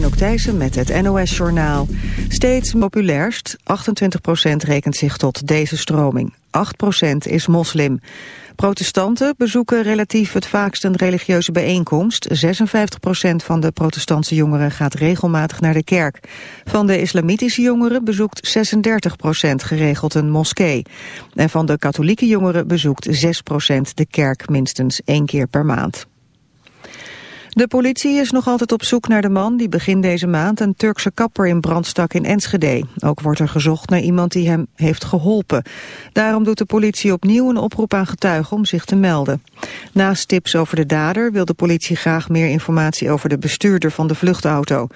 Anouk Thijssen met het NOS-journaal. Steeds populairst, 28% rekent zich tot deze stroming. 8% is moslim. Protestanten bezoeken relatief het vaakst een religieuze bijeenkomst. 56% van de protestantse jongeren gaat regelmatig naar de kerk. Van de islamitische jongeren bezoekt 36% geregeld een moskee. En van de katholieke jongeren bezoekt 6% de kerk minstens één keer per maand. De politie is nog altijd op zoek naar de man die begin deze maand een Turkse kapper in brand stak in Enschede. Ook wordt er gezocht naar iemand die hem heeft geholpen. Daarom doet de politie opnieuw een oproep aan getuigen om zich te melden. Naast tips over de dader wil de politie graag meer informatie over de bestuurder van de vluchtauto.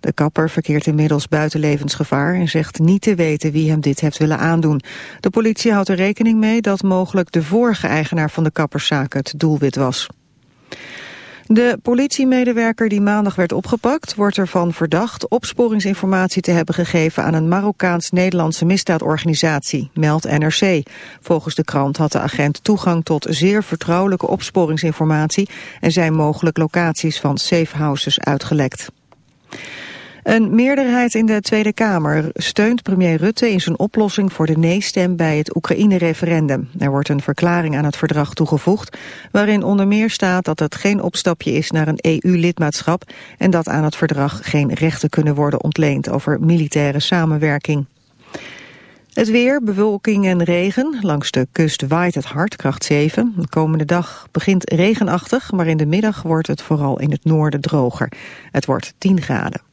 De kapper verkeert inmiddels buiten levensgevaar en zegt niet te weten wie hem dit heeft willen aandoen. De politie houdt er rekening mee dat mogelijk de vorige eigenaar van de kapperszaak het doelwit was. De politiemedewerker die maandag werd opgepakt wordt ervan verdacht opsporingsinformatie te hebben gegeven aan een Marokkaans-Nederlandse misdaadorganisatie, meldt NRC. Volgens de krant had de agent toegang tot zeer vertrouwelijke opsporingsinformatie en zijn mogelijk locaties van safehouses uitgelekt. Een meerderheid in de Tweede Kamer steunt premier Rutte in zijn oplossing voor de nee-stem bij het Oekraïne-referendum. Er wordt een verklaring aan het verdrag toegevoegd waarin onder meer staat dat het geen opstapje is naar een EU-lidmaatschap en dat aan het verdrag geen rechten kunnen worden ontleend over militaire samenwerking. Het weer, bewolking en regen. Langs de kust waait het hard, kracht 7. De komende dag begint regenachtig, maar in de middag wordt het vooral in het noorden droger. Het wordt 10 graden.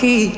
He.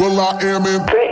will.i.am in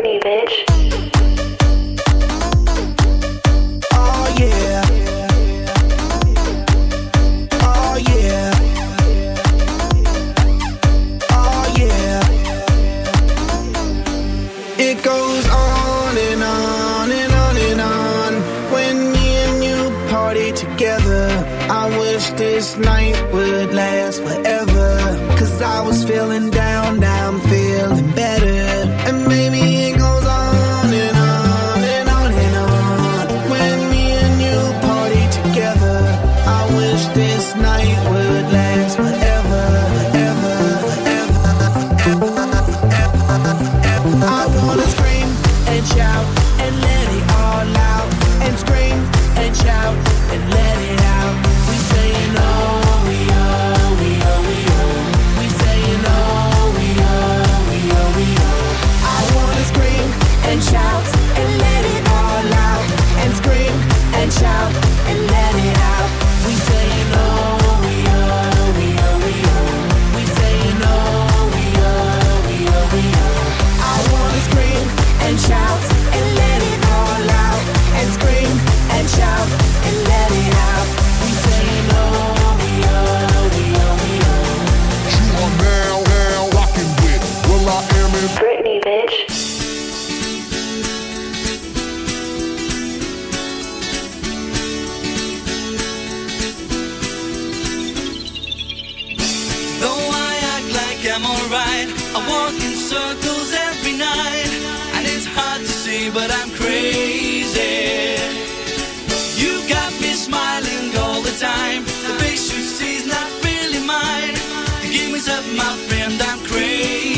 walk in circles every night. And it's hard to see, but I'm crazy. You got me smiling all the time. The not really mine. My friend, I'm crazy.